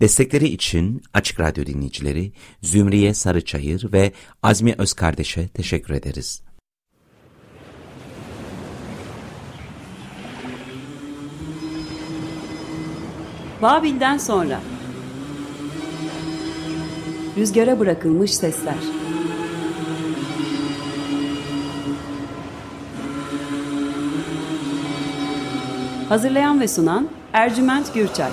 Destekleri için Açık Radyo dinleyicileri Zümriye Sarıçayır ve Azmi Özkardeş'e teşekkür ederiz. Babil'den sonra. Rüzgara bırakılmış sesler. Hazırlayan ve sunan Ercüment Gürçay.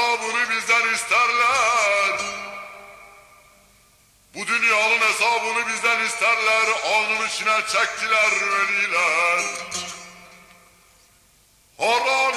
ta bizden isterler. Bu dünyanın hesabını bizden isterler, alnın içine çektiler veliler. Haram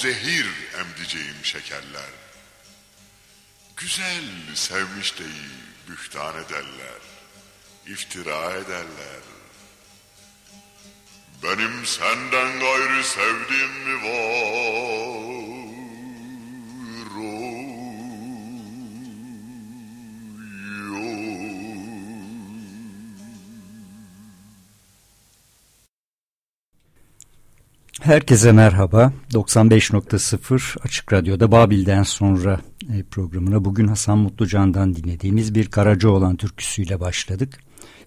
zehir emdeceğim şekerler. Güzel sevmiş deyi bühtan ederler, iftira ederler. Benim senden gayrı sevdim mi var? Herkese merhaba. 95.0 Açık Radyo'da Babil'den sonra e, programına bugün Hasan Mutlucan'dan dinlediğimiz bir Karaca olan türküsüyle başladık.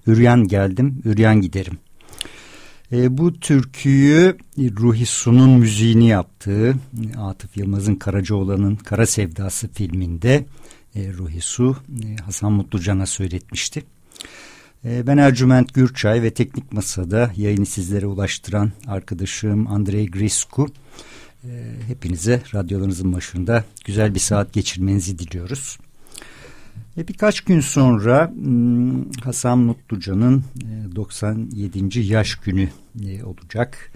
Üryan geldim, üryan giderim. E, bu türküyü Ruhi Su'nun müziğini yaptığı Atıf Yılmaz'ın Karacaoğlan'ın Kara Sevdası filminde e, Ruhi Su e, Hasan Mutlucan'a söyletmişti. E, ben Ercüment Gürçay ve Teknik Masa'da yayını sizlere ulaştıran arkadaşım Andrei Grisku. E, hepinize radyolarınızın başında güzel bir saat geçirmenizi diliyoruz. E, birkaç gün sonra hmm, Hasan Mutlucan'ın 97. yaş günü olacak.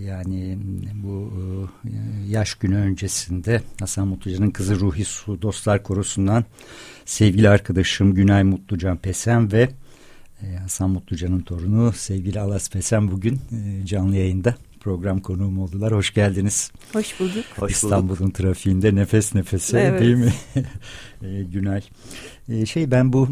Yani bu yaş günü öncesinde Hasan Mutlucan'ın kızı Ruhi Su Dostlar Korosu'ndan sevgili arkadaşım Günay Mutlucan Pesen ve e, Hasan Mutlucan'ın torunu sevgili Alas Pesen bugün e, canlı yayında program konuğum oldular. Hoş geldiniz. Hoş bulduk. İstanbul'un trafiğinde nefes nefese evet. değil mi? e, Günay. E, şey ben bu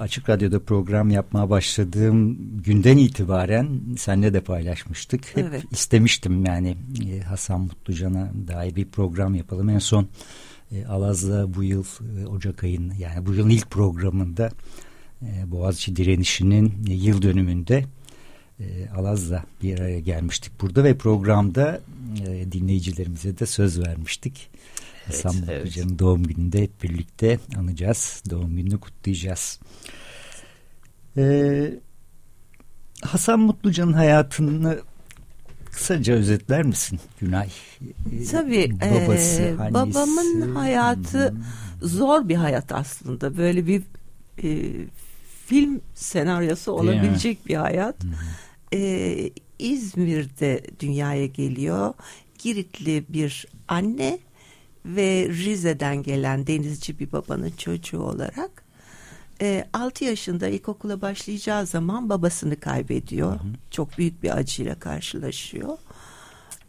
açık radyoda program yapmaya başladığım günden itibaren seninle de paylaşmıştık. Hep evet. istemiştim yani e, Hasan Mutlucan'a dair bir program yapalım. En son e, Alaz'da bu yıl e, Ocak ayının yani bu yılın ilk programında e, Boğaziçi direnişinin e, yıl dönümünde e, Alaz'da bir araya gelmiştik burada ve programda e, dinleyicilerimize de söz vermiştik. Evet, Hasan evet. doğum gününde hep birlikte anacağız. Doğum gününü kutlayacağız. Ee, Hasan Mutlucan'ın hayatını kısaca özetler misin Günay? Tabii. Babası, e, babamın hayatı zor bir hayat aslında. Böyle bir e, film senaryosu olabilecek bir hayat. E, İzmir'de dünyaya geliyor. Giritli bir anne ve Rize'den gelen denizci bir babanın çocuğu olarak e, 6 yaşında ilkokula başlayacağı zaman babasını kaybediyor. Hı hı. Çok büyük bir acıyla karşılaşıyor.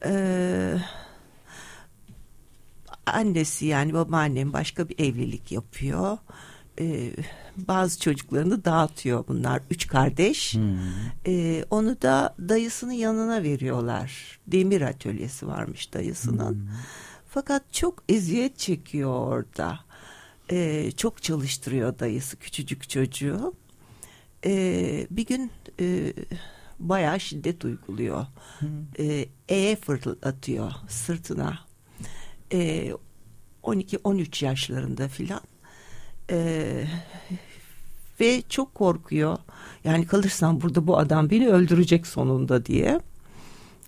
E, annesi yani babaannem başka bir evlilik yapıyor. E, bazı çocuklarını dağıtıyor bunlar. Üç kardeş. Hmm. E, onu da dayısının yanına veriyorlar. Demir atölyesi varmış dayısının. Hmm. Fakat çok eziyet çekiyor orada e, çok çalıştırıyor dayısı küçücük çocuğu. E, bir gün e, bayağı şiddet uyguluyor. E, E'ye fırlatıyor sırtına. E, 12-13 yaşlarında filan. E, ve çok korkuyor. Yani kalırsam burada bu adam beni öldürecek sonunda diye.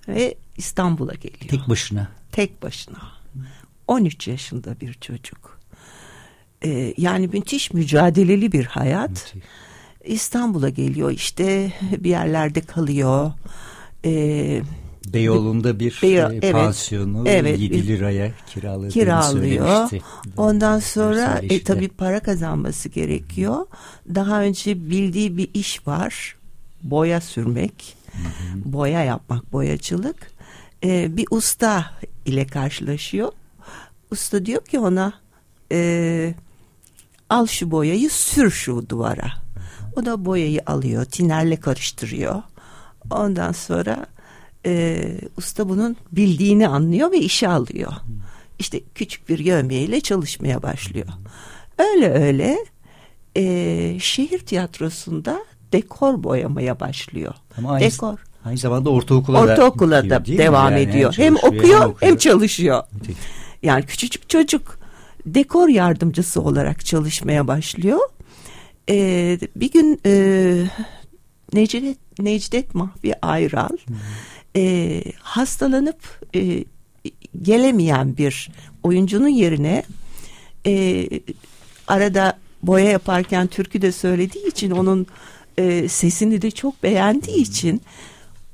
Ve İstanbul'a geliyor. Tek başına. Tek başına. 13 yaşında bir çocuk. Ee, yani müthiş mücadeleli bir hayat. Müthiş. İstanbul'a geliyor işte bir yerlerde kalıyor. Ee, Beyoğlu'nda bir Beyo, e, evet, pansiyonu evet, 7 liraya kiraladığını kiralıyor. söylemişti. Ondan sonra e, tabii para kazanması gerekiyor. Daha önce bildiği bir iş var. Boya sürmek. Hı-hı. Boya yapmak, boyacılık. Ee, bir usta ile karşılaşıyor. Usta diyor ki ona e, al şu boyayı sür şu duvara. O da boyayı alıyor, tinerle karıştırıyor. Ondan sonra e, usta bunun bildiğini anlıyor ve işe alıyor. İşte küçük bir yövmiyeyle çalışmaya başlıyor. Öyle öyle e, şehir tiyatrosunda dekor boyamaya başlıyor. Ama aynı, dekor. Aynı zamanda ortaokula, ortaokula da, da devam yani ediyor. Hem, hem okuyor hem, hem çalışıyor. Yani küçücük çocuk dekor yardımcısı olarak çalışmaya başlıyor. Ee, bir gün e, Necdet, Necdet Mahvi Ayral hmm. E, hastalanıp e, gelemeyen bir oyuncunun yerine e, arada boya yaparken türkü de söylediği için onun e, sesini de çok beğendiği için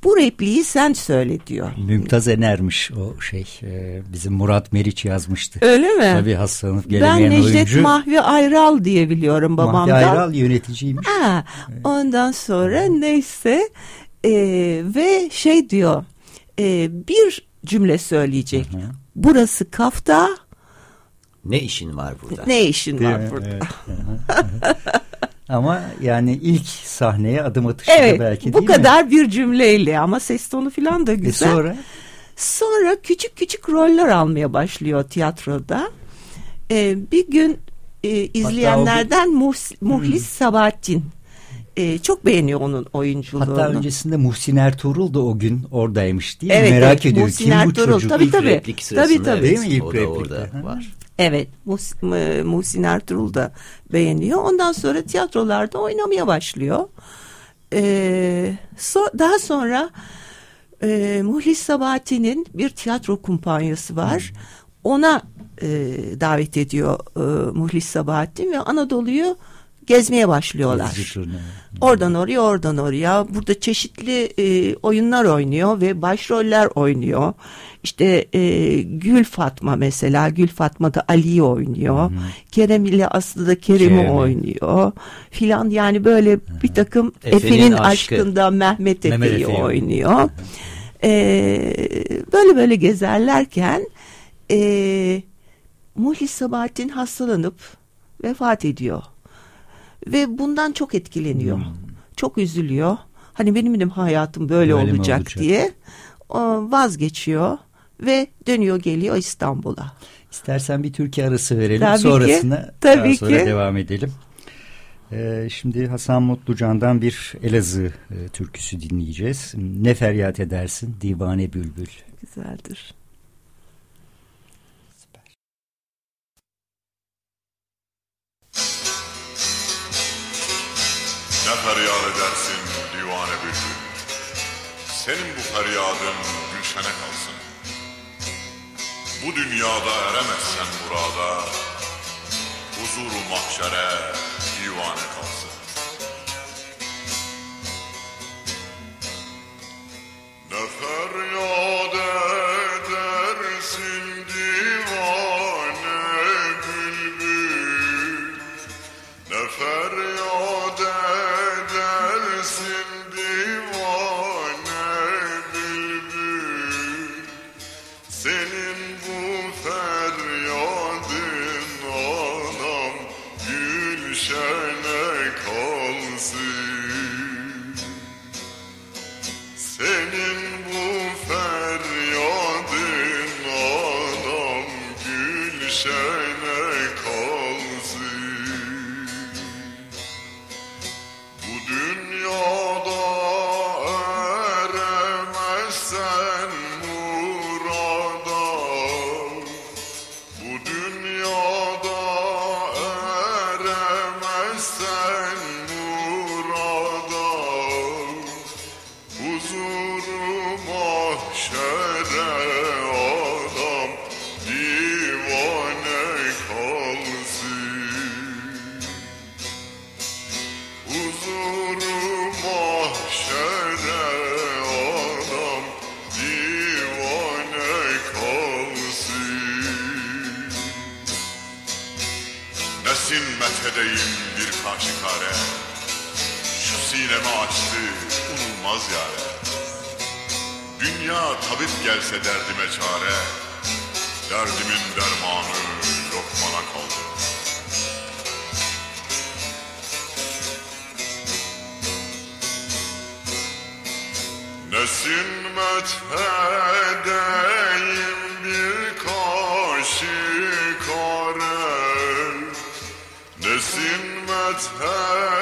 bu repliği sen söyle diyor. Mümtaz Ener'miş o şey. E, bizim Murat Meriç yazmıştı. Öyle mi? Tabii hastalanıp gelemeyen oyuncu. Ben Necdet oyuncu. Mahvi Ayral diye biliyorum babamdan. Mahvi Ayral yöneticiymiş. Ha, ondan sonra neyse e, ve şey diyor e, bir cümle söyleyecek. Hı hı. Burası kafta. Ne işin var burada? Ne işin Değil var mi? burada? Evet. Ama yani ilk sahneye adım atışta evet, belki bu değil kadar mi? bir cümleyle ama ses tonu falan da Ve güzel. sonra Sonra küçük küçük roller almaya başlıyor tiyatroda. Ee, bir gün e, izleyenlerden Muhs- Muhlis Sabahattin e, çok beğeniyor onun oyunculuğunu. hatta öncesinde Muhsin Ertuğrul da o gün oradaymış değil mi? Evet, Merak evet, ediyor Muhsin kim bu Ertuğrul, çocuk? tabii, tabii. replik Tabii, tabii. Değil mi ilk o da replikte? orada var. Evet, Muhsin Ertuğrul da beğeniyor. Ondan sonra tiyatrolarda oynamaya başlıyor. Ee, so- daha sonra e, Muhlis Sabahattin'in bir tiyatro kumpanyası var. Ona e, davet ediyor e, Muhlis Sabahattin ve Anadolu'yu gezmeye başlıyorlar. Oradan oraya, oradan oraya. Burada çeşitli e, oyunlar oynuyor ve başroller oynuyor. İşte e, Gül Fatma mesela, Gül Fatma da Ali'yi oynuyor. Kerem ile Aslı da Kerem'i. oynuyor. Filan yani böyle bir takım Efe'nin Efe'nin, aşkı. aşkında Mehmet Efe'yi Efe'yi oynuyor. E, böyle böyle gezerlerken e, Muhlis Sabahattin hastalanıp vefat ediyor. Ve bundan çok etkileniyor. Hmm. Çok üzülüyor. Hani benim de hayatım böyle, olacak, olacak? diye vazgeçiyor ve dönüyor geliyor İstanbul'a. İstersen bir Türkiye arası verelim. Tabii ki, Sonrasına tabii daha sonra ki. devam edelim. Ee, şimdi Hasan Mutlucan'dan bir Elazığ e, türküsü dinleyeceğiz. Ne feryat edersin divane bülbül. Güzeldir. Feryat edersin divane bülbül Senin bu feryadın gülşene kalsın. Bu dünyada eremezsen burada Huzuru mahşere divane kalsın. Ne feryat gülşene tabip gelse derdime çare Derdimin dermanı lokmana kaldı. Nesin methedeyim bir kaşikare Nesin methedeyim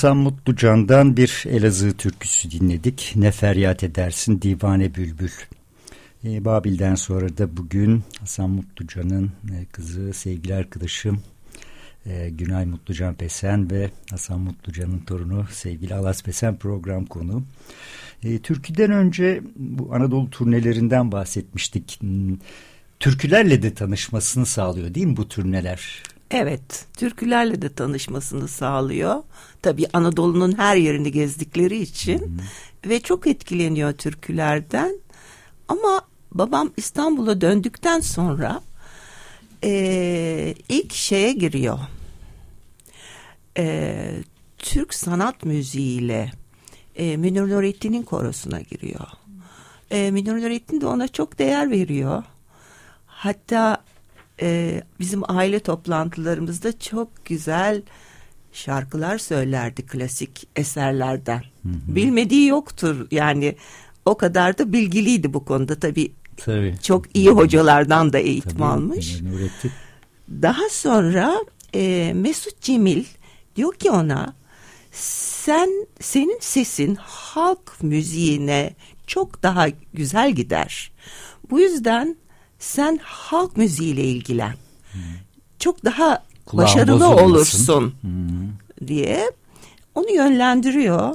Hasan Mutlucan'dan bir Elazığ türküsü dinledik. Ne feryat edersin divane bülbül. E, Babil'den sonra da bugün Hasan Mutlucan'ın e, kızı sevgili arkadaşım e, Günay Mutlucan Pesen ve Hasan Mutlucan'ın torunu sevgili Alas Pesen program konu. E, türküden önce bu Anadolu turnelerinden bahsetmiştik. Hmm, türkülerle de tanışmasını sağlıyor değil mi bu turneler? Evet, türkülerle de tanışmasını sağlıyor. Tabii Anadolu'nun her yerini gezdikleri için hmm. ve çok etkileniyor türkülerden. Ama babam İstanbul'a döndükten sonra e, ilk şeye giriyor. E, Türk sanat müziğiyle e, Münir Nurettin'in korosuna giriyor. E, Münir Nurettin de ona çok değer veriyor. Hatta e, bizim aile toplantılarımızda çok güzel şarkılar söylerdi klasik eserlerden. Hı hı. Bilmediği yoktur yani o kadar da bilgiliydi bu konuda tabii. Tabii. Çok iyi hocalardan da eğitim tabii, almış. Daha sonra e, Mesut Cemil diyor ki ona sen senin sesin halk müziğine çok daha güzel gider. Bu yüzden sen halk müziğiyle ilgilen. Hmm. Çok daha Kulağın başarılı olursun hmm. diye onu yönlendiriyor.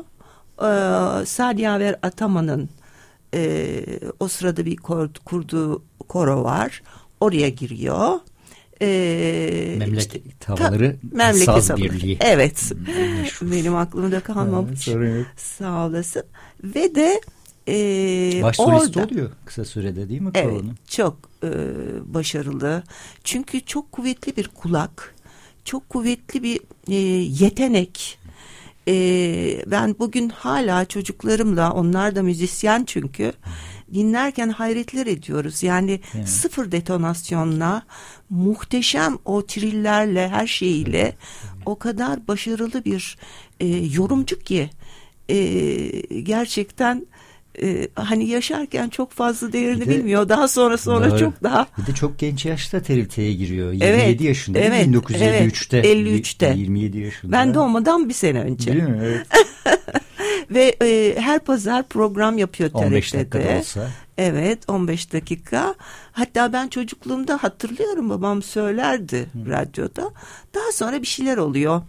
Ee, Sadiyaver Ataman'ın e, o sırada bir kur, kurduğu koro var. Oraya giriyor. Ee, memleket işte, havaları memleket saz havaları. birliği. Evet. Benim aklımda kalmamış. Evet, Sağ olasın. Ve de e, Baş orada, oluyor kısa sürede değil mi evet, Çok e, başarılı. Çünkü çok kuvvetli bir kulak, çok kuvvetli bir e, yetenek. E, ben bugün hala çocuklarımla, onlar da müzisyen çünkü dinlerken hayretler ediyoruz. Yani evet. sıfır detonasyonla, muhteşem o trillerle, her şeyiyle o kadar başarılı bir e, yorumcu ki e, gerçekten e, hani yaşarken çok fazla değerini de, bilmiyor. Daha sonra sonra doğru. çok daha. Bir de çok genç yaşta TRT'ye giriyor. 27 evet, yaşında evet, 1953'te. Evet, 53'te. 27 yaşında. Ben doğmadan bir sene önce. Değil mi? Evet. Ve e, her pazar program yapıyor TRT'de. 15 dakika olsa. Evet 15 dakika. Hatta ben çocukluğumda hatırlıyorum babam söylerdi Hı. radyoda. Daha sonra bir şeyler oluyor.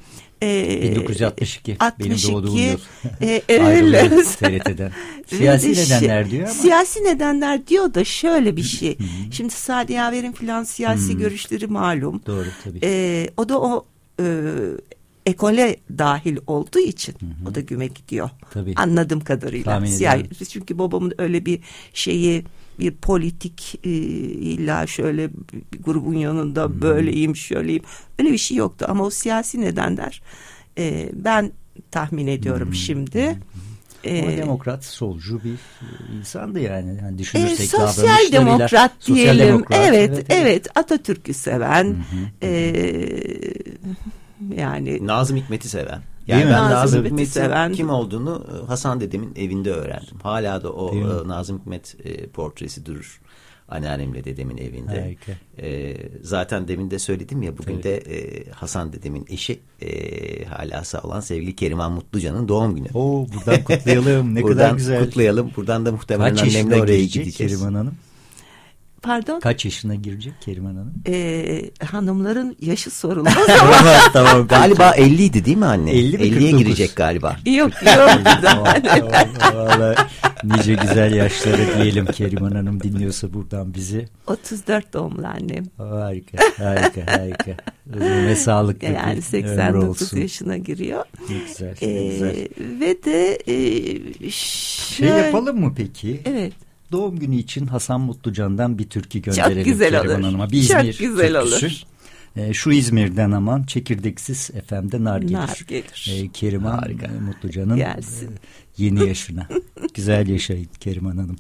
E, 1962 62, benim doğduğum yıl. E, evet. TRT'den. Siyasi nedenler diyor ama. Siyasi nedenler diyor da şöyle bir şey. Şimdi Sadi Yaver'in filan siyasi görüşleri malum. Doğru tabii. E, o da o e, ekole dahil olduğu için hı hı. o da güme gidiyor. Tabii. Anladığım kadarıyla. Siyasi, çünkü babamın öyle bir şeyi bir politik e, illa şöyle bir grubun yanında hmm. böyleyim şöyleyim öyle bir şey yoktu ama o siyasi nedenler e, ben tahmin ediyorum hmm. şimdi. Hmm. Ama ee, demokrat, solcu bir insandı yani. yani düşünürsek e, sosyal demokrat diyelim. Sosyal demokrat, evet, evet, evet. Atatürk'ü seven. Hı hı. E, yani Nazım Hikmet'i seven. Yani Değil ben mi? Nazım Hikmet'i seven kim olduğunu e, Hasan dedemin evinde öğrendim. Hala da o e, Nazım Hikmet e, portresi durur. Anneannemle dedemin evinde. E, zaten demin de söyledim ya bugün Tabii. de e, Hasan dedemin eşi e, hala sağ olan sevgili Keriman Mutlucan'ın doğum günü. Oo, buradan kutlayalım ne buradan kadar güzel. kutlayalım. Buradan da muhtemelen Kaç annemle oraya gideceğiz. Keriman Hanım? Pardon? Kaç yaşına girecek Keriman Hanım? Ee, hanımların yaşı sorulmaz ama. tamam, galiba 50 idi değil mi anne? 50 50'ye girecek galiba. Yok yok. tamam, tamam, nice güzel yaşları diyelim Keriman Hanım dinliyorsa buradan bizi. 34 doğumlu annem. Harika harika harika. Ve sağlık Yani 89 yaşına giriyor. Ne güzel, ne ee, güzel. Ve de e, şey yapalım mı peki? Evet doğum günü için Hasan Mutlucan'dan bir türkü gönderelim. Çok güzel olur. Hanım'a. Bir İzmir Çok güzel türküsü. olur. E, şu İzmir'den aman çekirdeksiz efemde nar gelir. Nar gelir. E, Keriman Harika. Mutlucan'ın e, yeni yaşına. güzel yaşayın Keriman Hanım.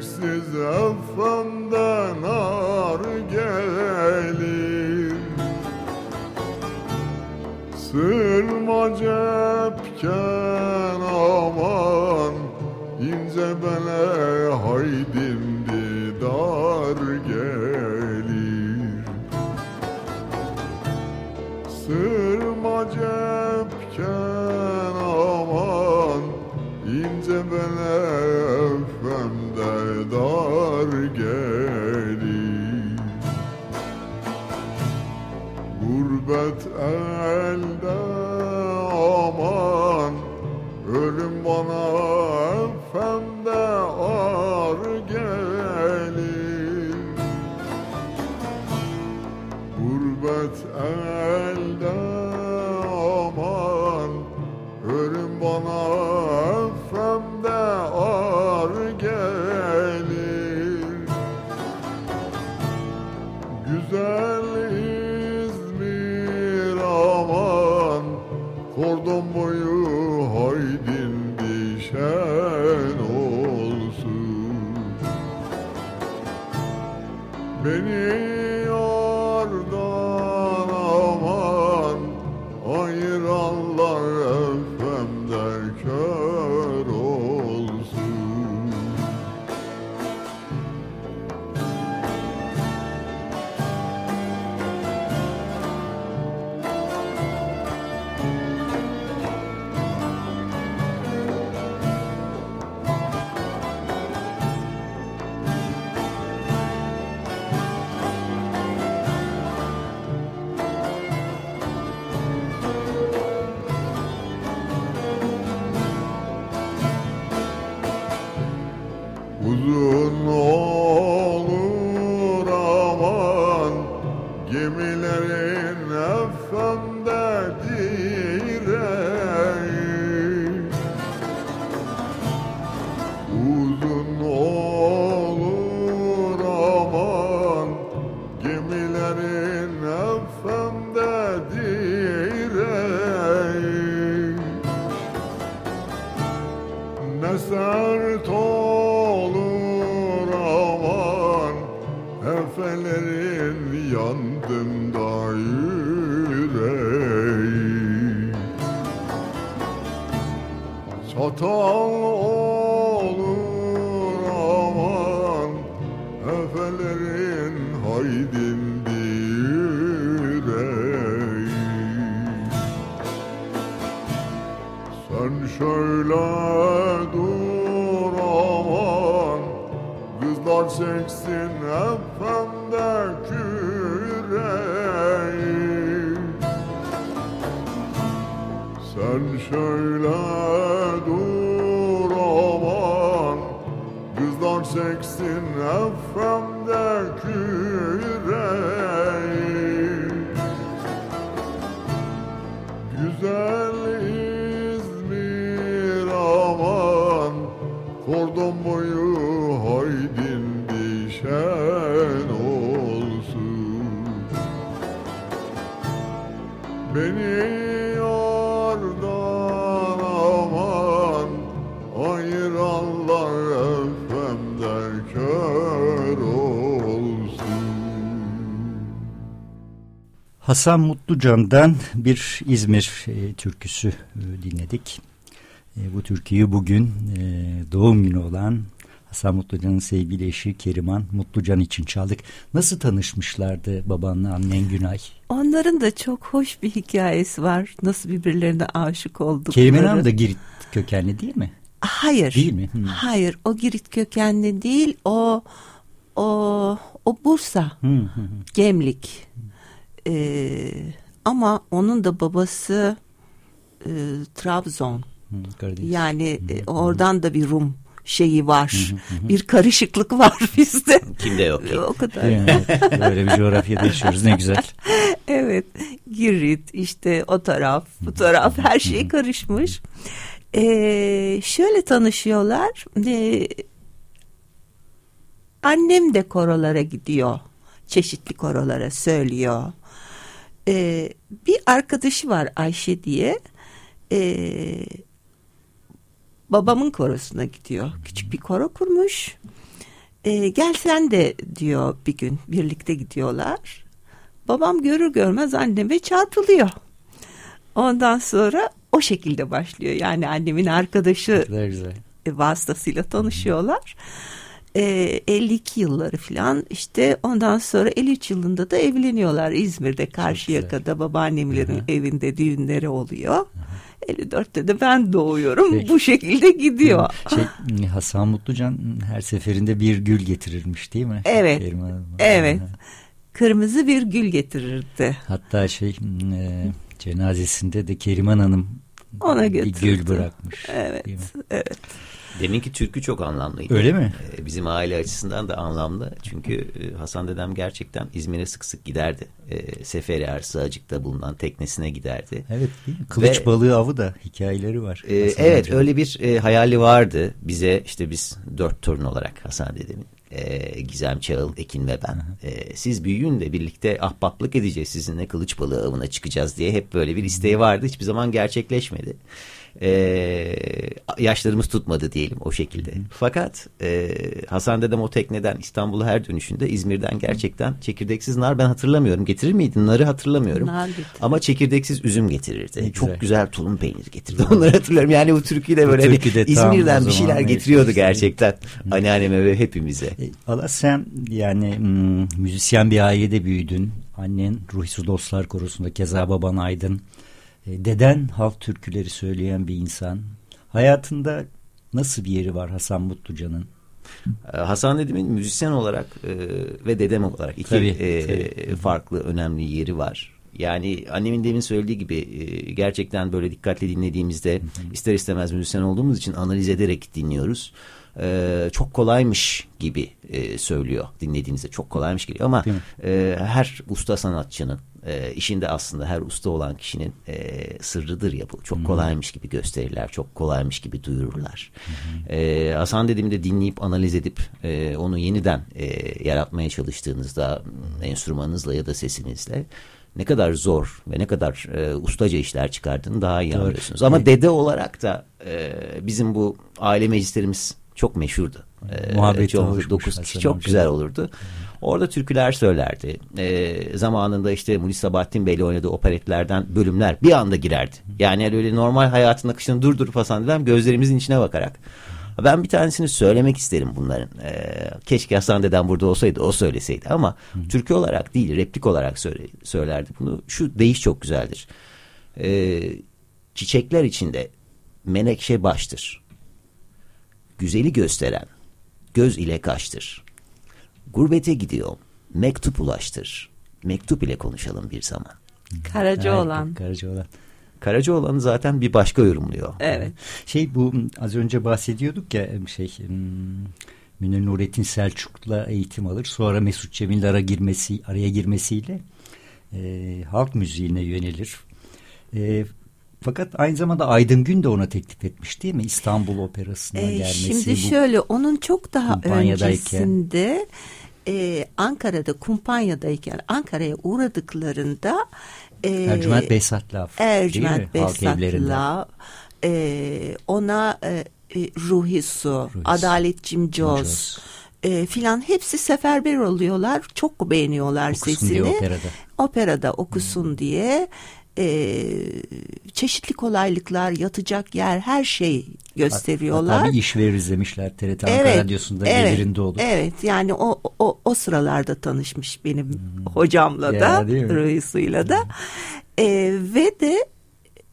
Çekirdeksiz efemden ar gelir. Sırma cepken aman ince bele haydin dar gelir Gurbet elde aman ölüm bana ne sert olur aman Efelerin yandım da yüreği Çatal olur aman Efelerin haydin yüreği sen şöyle çeksin efemde küreği. Sen şöyle dur aman Kızlar çeksin efemde küreği. Güzel İzmir aman Kordon boyu Hasan Mutlucan'dan bir İzmir e, türküsü e, dinledik. E, bu türküyü bugün e, doğum günü olan Hasan Mutlucan'ın sevgili eşi Keriman Mutlucan için çaldık. Nasıl tanışmışlardı babanla annen Günay? Onların da çok hoş bir hikayesi var. Nasıl birbirlerine aşık oldukları. Keriman Hanım da Girit kökenli değil mi? Hayır. Değil mi? Hmm. Hayır. O Girit kökenli değil. O o o Bursa. Hı hı hı. Gemlik. Ee, ama onun da babası e, Trabzon. Hı, Karadeniz. Yani e, oradan da bir Rum şeyi var. Bir karışıklık var bizde. Kimde yok ki? o kadar. Evet, Böyle bir coğrafyada yaşıyoruz ne güzel. evet. Girit işte o taraf bu taraf her şey karışmış. Ee, şöyle tanışıyorlar. Ee, Annem de korolara gidiyor. Çeşitli korolara söylüyor. Ee, bir arkadaşı var Ayşe diye. Ee, babamın korosuna gidiyor. Küçük bir koro kurmuş. Ee, gel sen de diyor bir gün birlikte gidiyorlar. Babam görür görmez anneme çarpılıyor. Ondan sonra o şekilde başlıyor. Yani annemin arkadaşı güzel. vasıtasıyla tanışıyorlar. E, ee, 52 yılları falan işte ondan sonra 53 yılında da evleniyorlar İzmir'de Karşıyaka'da babaannemlerin Hı-hı. evinde düğünleri oluyor. Hı-hı. 54'te de ben doğuyorum. Peki. Bu şekilde gidiyor. Şey, Hasan Mutlucan her seferinde bir gül getirirmiş değil mi? Evet. Evet. Kırmızı bir gül getirirdi. Hatta şey e, cenazesinde de Keriman Hanım ona. Bir gül bırakmış. Evet, evet. Deminki türkü çok anlamlıydı. Öyle mi? Ee, bizim aile açısından da anlamlı. Çünkü e, Hasan dedem gerçekten İzmir'e sık sık giderdi. E, Seferi Ersağcık'ta bulunan teknesine giderdi. Evet Kılıç Ve, balığı avı da hikayeleri var. E, evet amca. öyle bir e, hayali vardı. Bize işte biz dört torun olarak Hasan dedemin e, Gizem Çağıl, Ekin ve ben. E, siz büyüyün de birlikte ahbaplık edeceğiz sizinle kılıç balığı avına çıkacağız diye hep böyle bir isteği vardı. Hiçbir zaman gerçekleşmedi e, yaşlarımız tutmadı diyelim o şekilde. Fakat e, Hasan dedem o tekneden İstanbul'a her dönüşünde İzmir'den gerçekten çekirdeksiz nar ben hatırlamıyorum. Getirir miydin? Narı hatırlamıyorum. Nar Ama çekirdeksiz üzüm getirirdi. Ne Çok güzel, güzel tulum peyniri getirdi. Onları hatırlıyorum. Yani bu türküde böyle hani İzmir'den bir şeyler getiriyordu gerçekten. Anneanneme ve hepimize. E, Allah sen yani müzisyen bir ailede büyüdün. Annen Ruhsuz Dostlar Korosu'nda keza baban Aydın. E, deden halk türküleri söyleyen bir insan. Hayatında nasıl bir yeri var Hasan Mutlucan'ın? E, Hasan dedemin müzisyen olarak e, ve dedem olarak iki tabii, e, tabii. farklı önemli yeri var. Yani annemin demin söylediği gibi e, gerçekten böyle dikkatli dinlediğimizde ister istemez müzisyen olduğumuz için analiz ederek dinliyoruz. E, çok kolaymış gibi e, söylüyor dinlediğinizde çok kolaymış geliyor ama e, her usta sanatçının e, işinde aslında her usta olan kişinin e, sırrıdır ya bu. Çok Hı -hı. kolaymış gibi gösterirler, çok kolaymış gibi duyururlar. Hı E, Hasan dediğimde dinleyip analiz edip e, onu yeniden e, yaratmaya çalıştığınızda enstrümanınızla ya da sesinizle ne kadar zor ve ne kadar e, ustaca işler çıkardığını daha iyi Doğru. anlıyorsunuz. Ama evet. dede olarak da e, bizim bu aile meclislerimiz çok meşhurdu. E, Muhabbeti çok, dokuz çok güzel olurdu. Orada türküler söylerdi. E, zamanında işte Mulis Sabahattin Bey'le oynadığı operetlerden bölümler bir anda girerdi. Yani öyle normal hayatın akışını durdurup Hasan dedem gözlerimizin içine bakarak. Ben bir tanesini söylemek isterim bunların. Ee, keşke Hasan dedem burada olsaydı o söyleseydi ama Hı. türkü olarak değil replik olarak söyle, söylerdi bunu. Şu değiş çok güzeldir. Ee, çiçekler içinde menekşe baştır. Güzeli gösteren göz ile kaçtır. Gurbete gidiyor. Mektup ulaştır. Mektup ile konuşalım bir zaman. Karacaoğlan. Karacaoğlan. Karacaoğlan zaten bir başka yorumluyor. Evet. Şey bu az önce bahsediyorduk ya şey Münir Nurettin Selçuk'la eğitim alır. Sonra Mesut Cemil'le ara girmesi, araya girmesiyle e, halk müziğine yönelir. E, fakat aynı zamanda Aydın Gün de ona teklif etmiş değil mi? İstanbul Operası'na ee, gelmesi. Şimdi şöyle onun çok daha öncesinde e, Ankara'da kumpanyadayken Ankara'ya uğradıklarında e, Ercüment Behzat Laf Ercüment Behzat Laf e, ona e, e, Ruhi Su, Ruhi Adalet Cimcoz e, filan hepsi seferber oluyorlar. Çok beğeniyorlar okusun sesini. Diye operada. Operada okusun hmm. diye e, çeşitli kolaylıklar, yatacak yer, her şey gösteriyorlar. Hatta bir iş veririz demişler TRT Ankara evet, Radyosu'nda evet, gelirinde olur. Evet yani o, o, o sıralarda tanışmış benim hmm. hocamla ya, da, Rüyusuyla da. E, ve de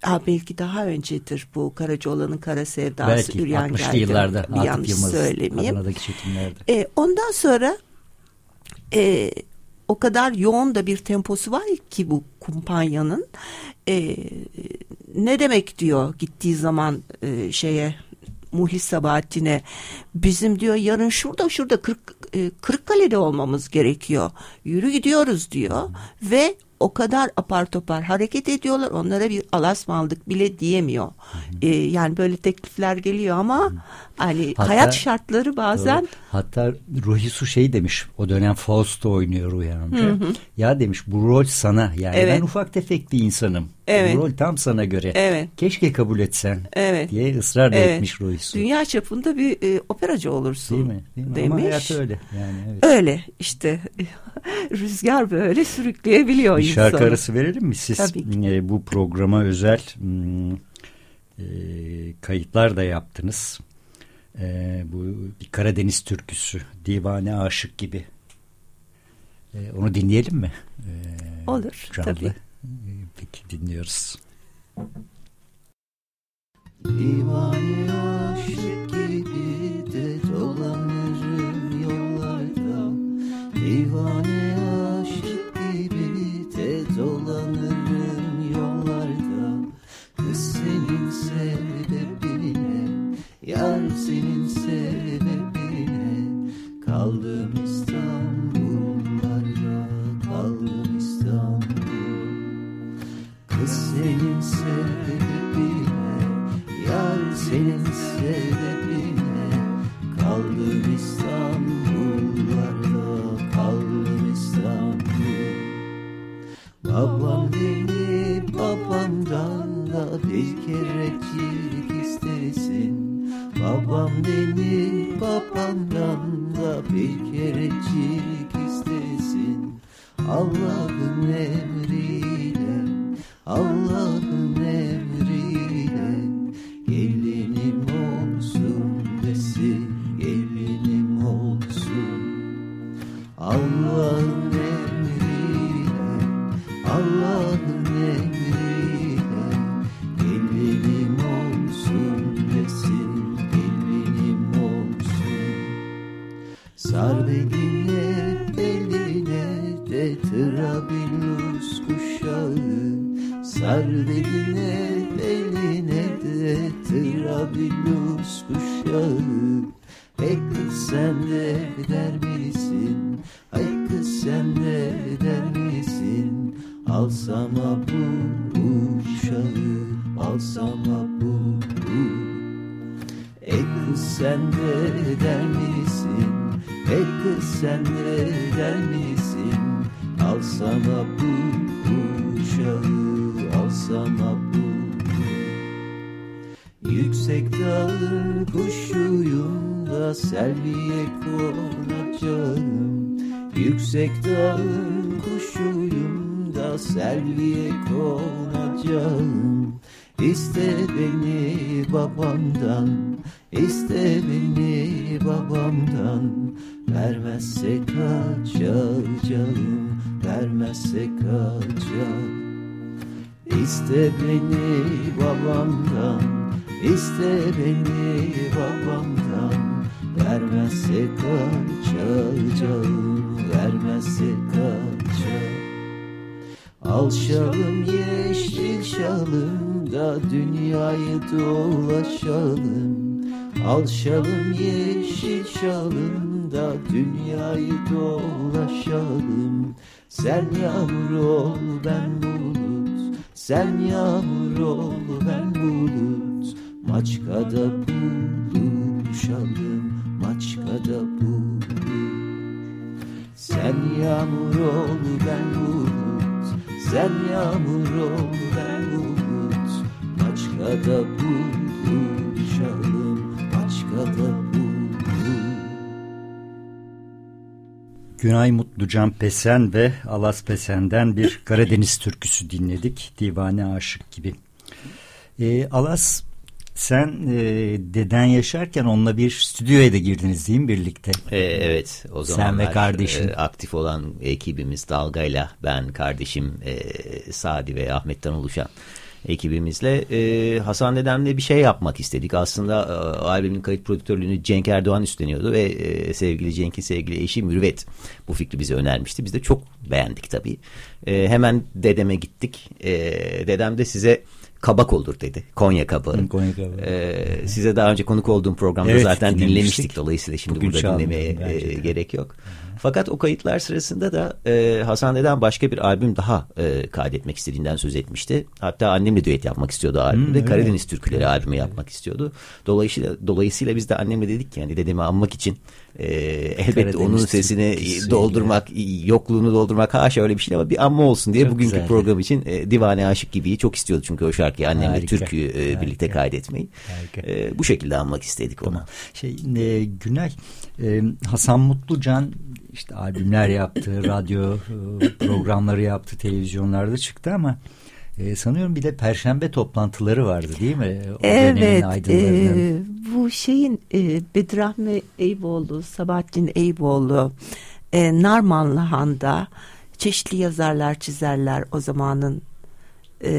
Ha, belki daha öncedir bu Karacaoğlan'ın Kara Sevdası belki, Üryan 60'lı yıllarda bir yanlış Yılmaz, söylemeyeyim. Adana'daki çekimlerde. E, ondan sonra e, o kadar yoğun da bir temposu var ki bu kumpanyanın. E, ne demek diyor gittiği zaman e, şeye Muhlis Sabahattin'e bizim diyor yarın şurada şurada kırk, e, Kırıkkale'de olmamız gerekiyor. Yürü gidiyoruz diyor ve o kadar apar topar hareket ediyorlar. Onlara bir alasmaldık bile diyemiyor. Ee, yani böyle teklifler geliyor ama hani hatta, hayat şartları bazen doğru. hatta Ruhi Su şey demiş o dönem Fausto oynuyor Ruhi amca. Ya demiş bu rol sana yani evet. ben ufak tefek bir insanım. Evet. Bu rol tam sana göre. Evet. Keşke kabul etsen. Evet. diye ısrar evet. etmiş Ruhi Su. Dünya çapında bir e, operacı olursun. Değil mi? Değil mi? Demiş. Ama hayat öyle. Yani evet. Öyle işte rüzgar böyle sürükleyebiliyor bir insanı. şarkı arası verelim mi? Siz e, bu programa özel e, kayıtlar da yaptınız. E, bu bir Karadeniz türküsü, divane aşık gibi. E, onu dinleyelim mi? E, Olur canlı. tabii. E, peki dinliyoruz. Divane aşık gibi de dolanırım yollarda Divane Kaldım İstanbullarda, kaldım İstanbul. Kız senin sebebine, yar senin sebebine. Kaldım İstanbullarda Babam beni babamdan da bir kerecik istesin Babam beni babamdan da bir kerecik istesin. Allah'ın emriyle Allah'ın şalım da dünyayı dolaşalım. Sen yağmur ol ben bulut. Sen yağmur ol ben bulut. Maçkada buluşalım Maçkada bulut Sen yağmur ol ben bulut. Sen yağmur ol ben bulut. Maçkada buluşalım Günay Mutlucan Pesen ve Alas Pesen'den bir Karadeniz türküsü dinledik. Divane Aşık gibi. E, Alas sen e, deden yaşarken onunla bir stüdyoya da girdiniz değil mi birlikte? E, evet o zaman Sen ve kardeşin. E, aktif olan ekibimiz Dalga'yla ben kardeşim e, Sadi ve Ahmet'ten oluşan ekibimizle e, Hasan dedemle bir şey yapmak istedik. Aslında e, albümün kayıt prodüktörlüğünü Cenk Erdoğan üstleniyordu ve e, sevgili Cenk'in sevgili eşi Mürvet bu fikri bize önermişti. Biz de çok beğendik tabii. E, hemen dedeme gittik. E, dedem de size kabak olur dedi. Konya kabağı. Konya kabağı. Ee, size daha önce konuk olduğum programda evet, zaten dinlemiştik. Dolayısıyla şimdi Bugün burada dinlemeye e, gerek yok. -hı. Fakat o kayıtlar sırasında da e, Hasan Deden başka bir albüm daha e, kaydetmek istediğinden söz etmişti. Hatta annemle düet yapmak istiyordu albümde. Hmm, Karadeniz Türküleri evet. albümü yapmak istiyordu. Dolayısıyla dolayısıyla biz de annemle dedik ki yani dedemi anmak için e, elbette Karadeniz onun sesini doldurmak, yokluğunu doldurmak haşa öyle bir şey ama bir anma olsun diye çok bugünkü güzel. program için e, Divane Aşık gibiyi çok istiyordu çünkü o şarkıyı annemle türküyü e, birlikte kaydetmeyi. E, bu şekilde anmak istedik onu. Tamam. Şey e, Günay e, Hasan Mutlucan işte albümler yaptı, radyo e, programları yaptı, televizyonlarda çıktı ama e, sanıyorum bir de perşembe toplantıları vardı değil mi? O evet. E, bu şeyin e, Bedirahmi Eyüboğlu, Sabahattin Eyüboğlu, e, Narmanlıhan'da çeşitli yazarlar, çizerler o zamanın e,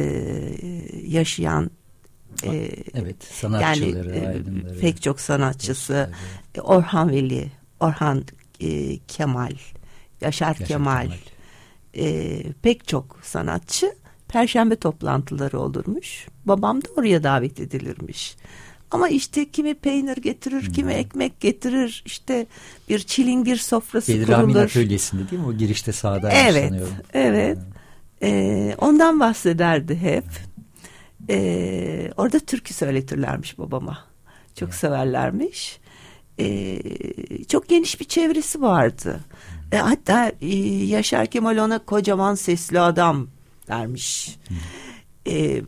yaşayan e, evet sanatçıları, yani, aydınları. pek çok sanatçısı evet. Orhan Veli, Orhan e, Kemal, Yaşar, Yaşar Kemal, Kemal. E, pek çok sanatçı perşembe toplantıları olurmuş. Babam da oraya davet edilirmiş. Ama işte kimi peynir getirir, hmm. kimi ekmek getirir. İşte bir çilingir sofrası Bedir kurulur. Bedir atölyesinde değil mi? O girişte sağda evet, sanıyorum. Evet. Ee, ondan bahsederdi hep. Ee, orada türkü söyletirlermiş babama. Çok evet. severlermiş. Ee, çok geniş bir çevresi vardı. E, hatta e, Yaşar Kemal ona kocaman sesli adam dermiş. E,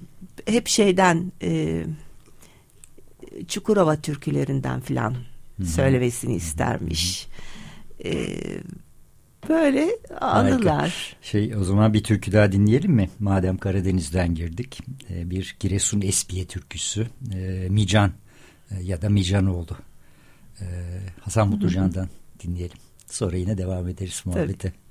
hep şeyden e, Çukurova türkülerinden filan söylemesini istermiş. E, böyle anılar. Şey o zaman bir türkü daha dinleyelim mi? Madem Karadeniz'den girdik. E, bir Giresun Espiye türküsü. E, Mican e, ya da Micanoğlu. E, Hasan Mutlucan'dan dinleyelim. Sonra yine devam ederiz muhabbete. Tabii.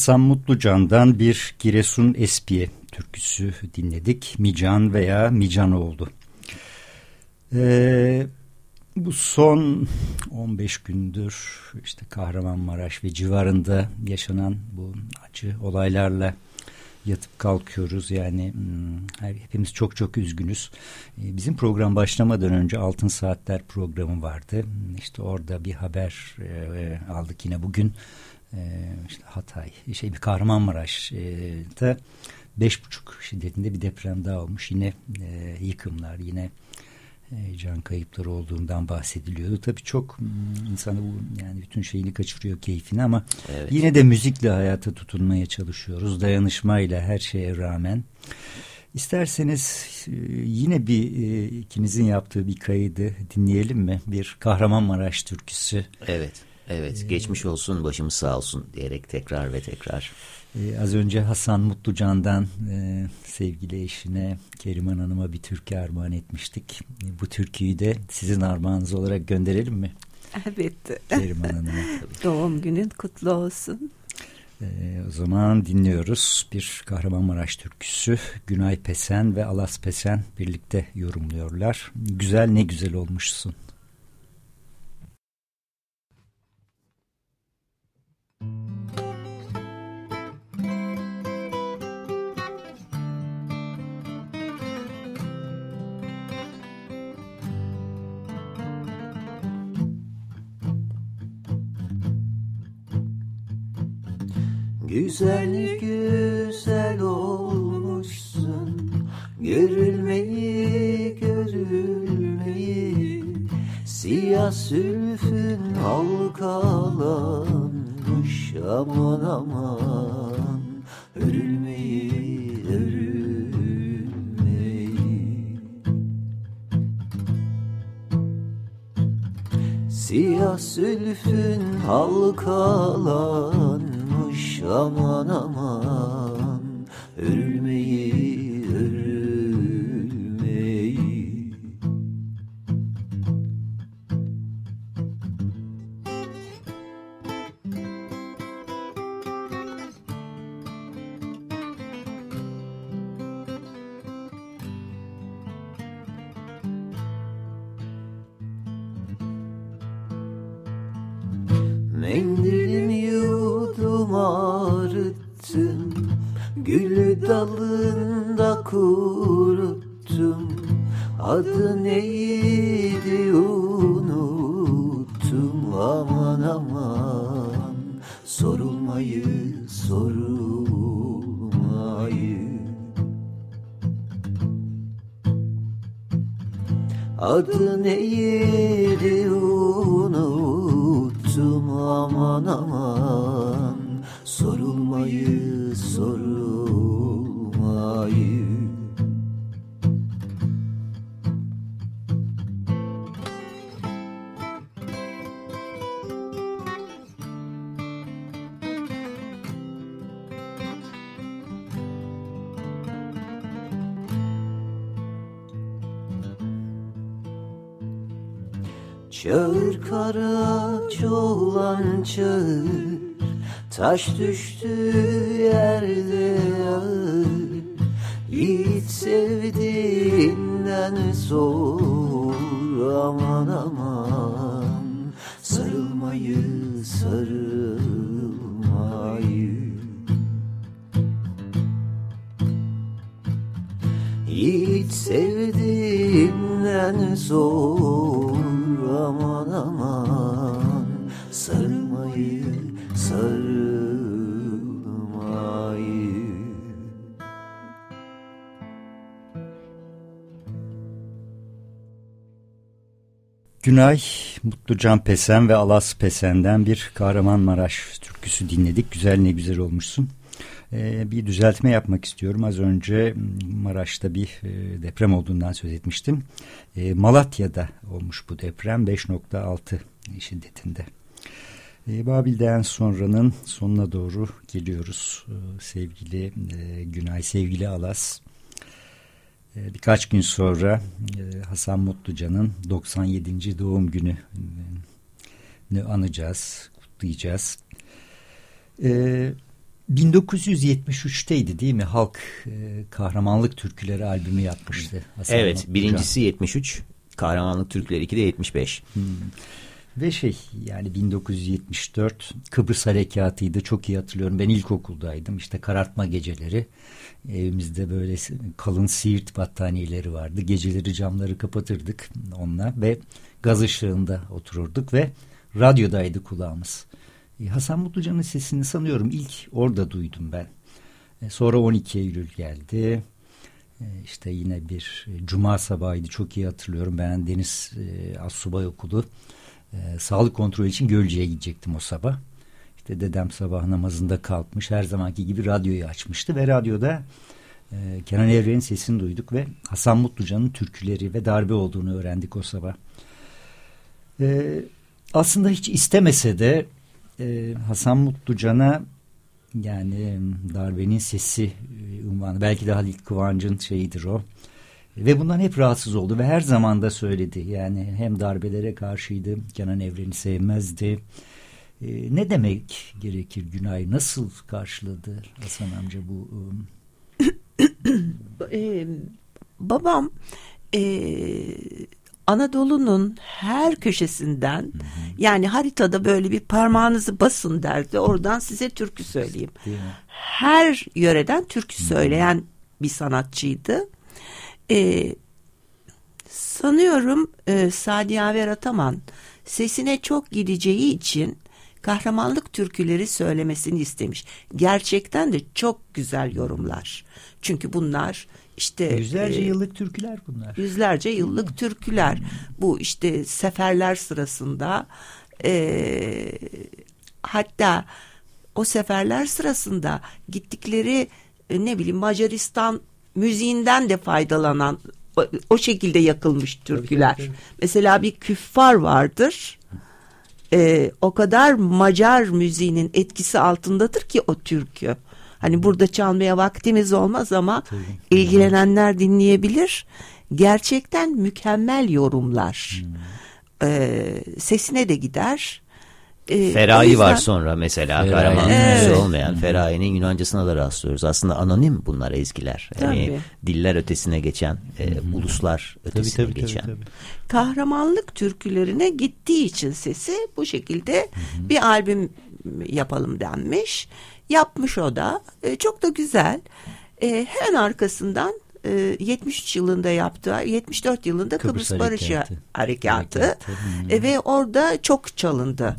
Hasan Mutlucan'dan bir Giresun Espiye türküsü dinledik. Mican veya Micanoğlu. Ee, bu son 15 gündür işte Kahramanmaraş ve civarında yaşanan bu acı olaylarla yatıp kalkıyoruz. Yani hmm, hepimiz çok çok üzgünüz. Ee, bizim program başlamadan önce Altın Saatler programı vardı. İşte orada bir haber e, aldık yine bugün. E, işte Hatay, şey bir Kahramanmaraş'ta beş buçuk şiddetinde bir deprem daha olmuş. Yine e, yıkımlar, yine e, can kayıpları olduğundan bahsediliyordu. Tabii çok insanı bu yani bütün şeyini kaçırıyor keyfini ama evet. yine de müzikle hayata tutunmaya çalışıyoruz. Dayanışmayla her şeye rağmen. İsterseniz e, yine bir e, ikinizin yaptığı bir kaydı dinleyelim mi? Bir Kahramanmaraş türküsü. Evet. Evet, geçmiş olsun, başımız sağ olsun diyerek tekrar ve tekrar. Ee, az önce Hasan Mutlucan'dan e, sevgili eşine Keriman Hanım'a bir türkü armağan etmiştik. Bu türküyü de sizin armağanınız olarak gönderelim mi? Elbette. Keriman Hanım'a. Doğum günün kutlu olsun. Ee, o zaman dinliyoruz. Bir Kahramanmaraş türküsü. Günay Pesen ve Alas Pesen birlikte yorumluyorlar. Güzel ne güzel olmuşsun. Güzel güzel olmuşsun. Görülmeyi görülmeyi. Siyah sülfün halkalanmış. Aman aman. Örülmeyi örülmeyi. Siyah sülfün halkalanmış aman aman. Ölmeyi ölmeyi Mendilim dalında kuruttum. Adı neydi unuttum. Aman aman Sorulmayı sorulmayı. Adı neydi Taş Günay, Mutlucan Pesen ve Alas Pesen'den bir Kahramanmaraş türküsü dinledik. Güzel ne güzel olmuşsun. Ee, bir düzeltme yapmak istiyorum. Az önce Maraş'ta bir e, deprem olduğundan söz etmiştim. E, Malatya'da olmuş bu deprem 5.6 şiddetinde. E, Babil'den sonranın sonuna doğru geliyoruz. E, sevgili e, Günay, sevgili Alas. E, birkaç gün sonra e, Hasan Mutlucan'ın 97. doğum günü ne anacağız, kutlayacağız. E, 1973'teydi değil mi? Halk e, Kahramanlık Türküleri albümü yapmıştı. Hasan evet, Mutlucan. birincisi 73, Kahramanlık Türküleri 2 de 75. Hmm. Ve şey yani 1974 Kıbrıs Harekatı'ydı çok iyi hatırlıyorum. Ben ilkokuldaydım işte karartma geceleri. Evimizde böyle kalın siirt battaniyeleri vardı. Geceleri camları kapatırdık onunla ve gaz ışığında otururduk ve radyodaydı kulağımız. E, Hasan Mutlucan'ın sesini sanıyorum ilk orada duydum ben. E, sonra 12 Eylül geldi. E, işte yine bir cuma sabahıydı çok iyi hatırlıyorum. Ben Deniz Assubay Okulu e, sağlık kontrolü için Gölce'ye gidecektim o sabah. İşte dedem sabah namazında kalkmış her zamanki gibi radyoyu açmıştı ve radyoda e, Kenan Evren'in sesini duyduk ve Hasan Mutlucan'ın türküleri ve darbe olduğunu öğrendik o sabah. E, aslında hiç istemese de e, Hasan Mutlucan'a yani darbenin sesi e, unvanı belki de Halil Kıvanç'ın şeyidir o. Ve bundan hep rahatsız oldu ve her zaman da söyledi. Yani hem darbelere karşıydı, Kenan Evren'i sevmezdi. Ee, ne demek gerekir Günay? Nasıl karşıladı Hasan amca bu? ee, babam e, Anadolu'nun her köşesinden hı hı. yani haritada böyle bir parmağınızı basın derdi. Oradan size türkü söyleyeyim. Her yöreden türkü söyleyen bir sanatçıydı. E, sanıyorum e, Sadi Yaver Ataman sesine çok gideceği için kahramanlık türküleri söylemesini istemiş. Gerçekten de çok güzel yorumlar. Çünkü bunlar işte yüzlerce e, yıllık türküler bunlar. Yüzlerce yıllık türküler. Bu işte seferler sırasında e, hatta o seferler sırasında gittikleri e, ne bileyim Macaristan müziğinden de faydalanan o, o şekilde yakılmış türküler. Tabii, tabii. Mesela bir küffar vardır. Ee, o kadar Macar müziğinin etkisi altındadır ki o türkü. Hani burada çalmaya vaktimiz olmaz ama tabii. ilgilenenler dinleyebilir. Gerçekten mükemmel yorumlar. Hmm. Ee, sesine de gider. E, Ferahi yüzden... var sonra mesela Ferahi. kahraman evet. olmayan Ferahi'nin Yunancasına da rastlıyoruz. Aslında anonim bunlar ezgiler. Yani diller ötesine geçen, e, uluslar ötesine tabii, tabii, geçen. Tabii, tabii. Kahramanlık türkülerine gittiği için sesi bu şekilde Hı-hı. bir albüm yapalım denmiş. Yapmış o da. E, çok da güzel. E, hemen arkasından 73 e, yılında yaptığı 74 yılında Kıbrıs, Kıbrıs Barış Harekatı, Harekatı. Harekatı. E, ve orada çok çalındı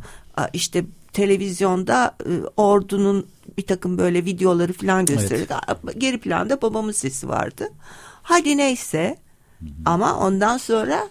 işte televizyonda e, ordunun bir takım böyle videoları falan gösterirdi. Evet. Geri planda babamın sesi vardı. Hadi neyse Hı -hı. ama ondan sonra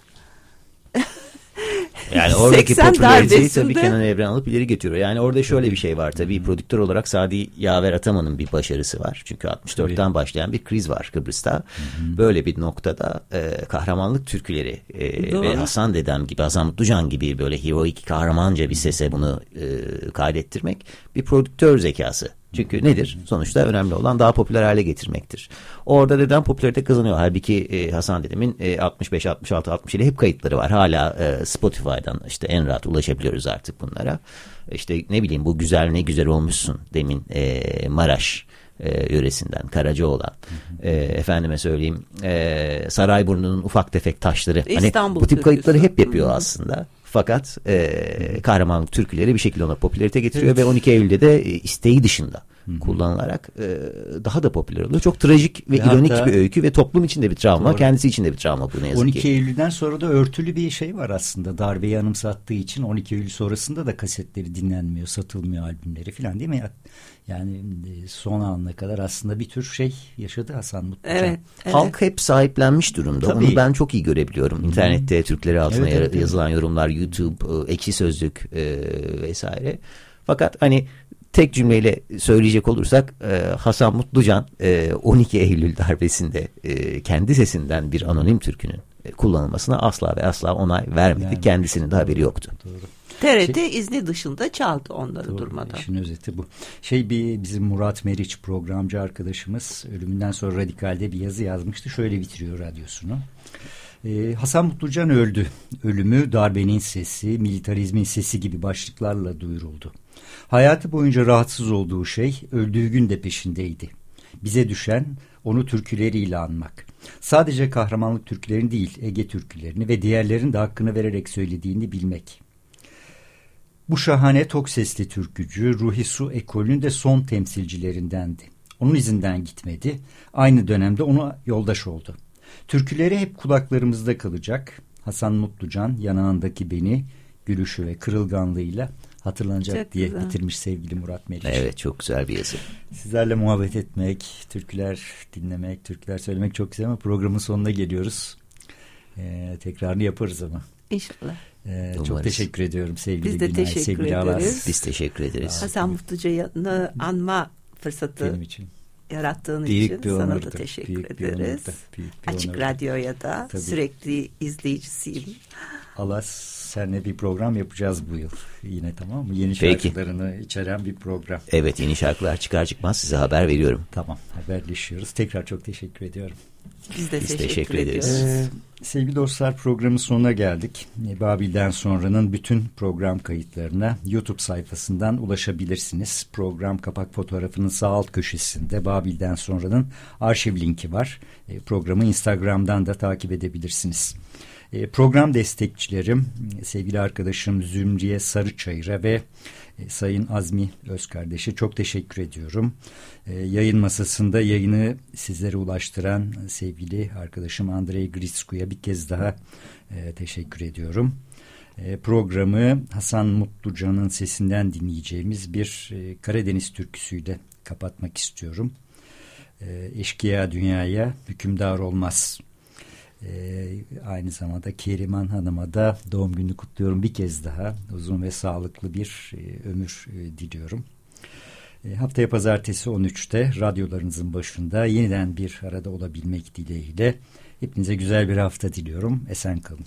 Yani oradaki popülariteyi tabii Kenan Evren alıp ileri getiriyor. Yani orada şöyle bir şey var tabii. Prodüktör olarak Sadi Yaver Ataman'ın bir başarısı var. Çünkü 64'ten tabii. başlayan bir kriz var Kıbrıs'ta. Hı-hı. Böyle bir noktada e, kahramanlık türküleri e, ve Hasan dedem gibi, Hasan Mutlucan gibi böyle heroik kahramanca bir sese bunu e, kaydettirmek bir prodüktör zekası. Çünkü nedir? Sonuçta önemli olan daha popüler hale getirmektir. Orada dedem popülarite kazanıyor. Halbuki e, Hasan dedemin e, 65, 66, 67 hep kayıtları var. Hala e, Spotify'dan işte en rahat ulaşabiliyoruz artık bunlara. İşte ne bileyim bu güzel ne güzel olmuşsun demin e, Maraş e, yöresinden Karacaoğlan e, efendime söyleyeyim e, Sarayburnu'nun ufak tefek taşları hani bu tip kayıtları hep yapıyor aslında. Fakat e, kahramanlık türküleri bir şekilde ona popülerite getiriyor evet. ve 12 Eylül'de de e, isteği dışında Hı-hı. kullanılarak e, daha da popüler oluyor. Çok trajik ve, ve ironik bir öykü ve toplum için de bir travma, doğru. kendisi için de bir travma bu ne yazık 12 ki. 12 Eylül'den sonra da örtülü bir şey var aslında. Darbeyi anımsattığı için 12 Eylül sonrasında da kasetleri dinlenmiyor, satılmıyor albümleri falan değil mi? Yani e, son anına kadar aslında bir tür şey yaşadı Hasan Mutlucan. Evet, evet. Halk hep sahiplenmiş durumda. Tabii. Onu ben çok iyi görebiliyorum. İnternette hmm. Türkleri altına evet, evet, yazılan evet. yorumlar, YouTube, e, ekşi sözlük e, vesaire. Fakat hani tek cümleyle söyleyecek olursak e, Hasan Mutlucan e, 12 Eylül darbesinde e, kendi sesinden bir anonim türkünün e, kullanılmasına asla ve asla onay vermedi. Yani, Kendisinin de haberi yoktu. Doğru. TRT şey, izni dışında çaldı onları doğru, durmadan. İşin özeti bu. Şey bir bizim Murat Meriç programcı arkadaşımız ölümünden sonra Radikal'de bir yazı yazmıştı. Şöyle bitiriyor radyosunu. Ee, Hasan Mutlucan öldü. Ölümü darbenin sesi, militarizmin sesi gibi başlıklarla duyuruldu. Hayatı boyunca rahatsız olduğu şey öldüğü gün de peşindeydi. Bize düşen onu türküleriyle anmak. Sadece kahramanlık türkülerini değil Ege türkülerini ve diğerlerin de hakkını vererek söylediğini bilmek. Bu şahane tok sesli türkücü Ruhi Su ekolünün de son temsilcilerindendi. Onun izinden gitmedi. Aynı dönemde ona yoldaş oldu. Türküleri hep kulaklarımızda kalacak. Hasan Mutlucan yanağındaki beni gülüşü ve kırılganlığıyla hatırlanacak çok diye güzel. bitirmiş sevgili Murat Meriç. Evet çok güzel bir yazı. Sizlerle muhabbet etmek, türküler dinlemek, türküler söylemek çok güzel ama programın sonuna geliyoruz. Ee, tekrarını yaparız ama. İnşallah. Ee, çok teşekkür ediyorum sevgili Biz de Günay, teşekkür sevgili ederiz. Alas. Biz teşekkür ederiz. Hasan Mutluca'yı anma fırsatı Benim için. yarattığın büyük için bir sana da teşekkür büyük ederiz. Bir onurdu, büyük bir Açık onurdu. Radyo'ya da Tabii. sürekli izleyicisiyim. Alas seninle bir program yapacağız bu yıl. Yine tamam mı? Yeni Peki. şarkılarını içeren bir program. Evet yeni şarkılar çıkar çıkmaz size haber veriyorum. Tamam haberleşiyoruz. Tekrar çok teşekkür ediyorum. Biz de Biz teşekkür, teşekkür ederiz. Ee, sevgili dostlar programın sonuna geldik. Babil'den sonranın bütün program kayıtlarına YouTube sayfasından ulaşabilirsiniz. Program kapak fotoğrafının sağ alt köşesinde Babil'den sonranın arşiv linki var. Ee, programı Instagram'dan da takip edebilirsiniz. E, program destekçilerim sevgili arkadaşım Zümriye Sarıçayır'a ve e, Sayın Azmi Özkardeş'e çok teşekkür ediyorum. E, yayın masasında yayını sizlere ulaştıran sevgili arkadaşım Andrei Gritsku'ya bir kez daha teşekkür ediyorum. Programı Hasan Mutlucan'ın sesinden dinleyeceğimiz bir Karadeniz türküsüyle kapatmak istiyorum. Eşkıya dünyaya hükümdar olmaz ee, aynı zamanda Keriman Hanım'a da doğum günü kutluyorum bir kez daha. Uzun ve sağlıklı bir e, ömür e, diliyorum. E, haftaya pazartesi 13'te radyolarınızın başında yeniden bir arada olabilmek dileğiyle hepinize güzel bir hafta diliyorum. Esen kalın.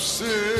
See.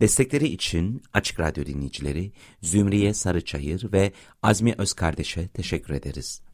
Destekleri için Açık Radyo dinleyicileri Zümriye Sarıçayır ve Azmi Özkardeş'e teşekkür ederiz.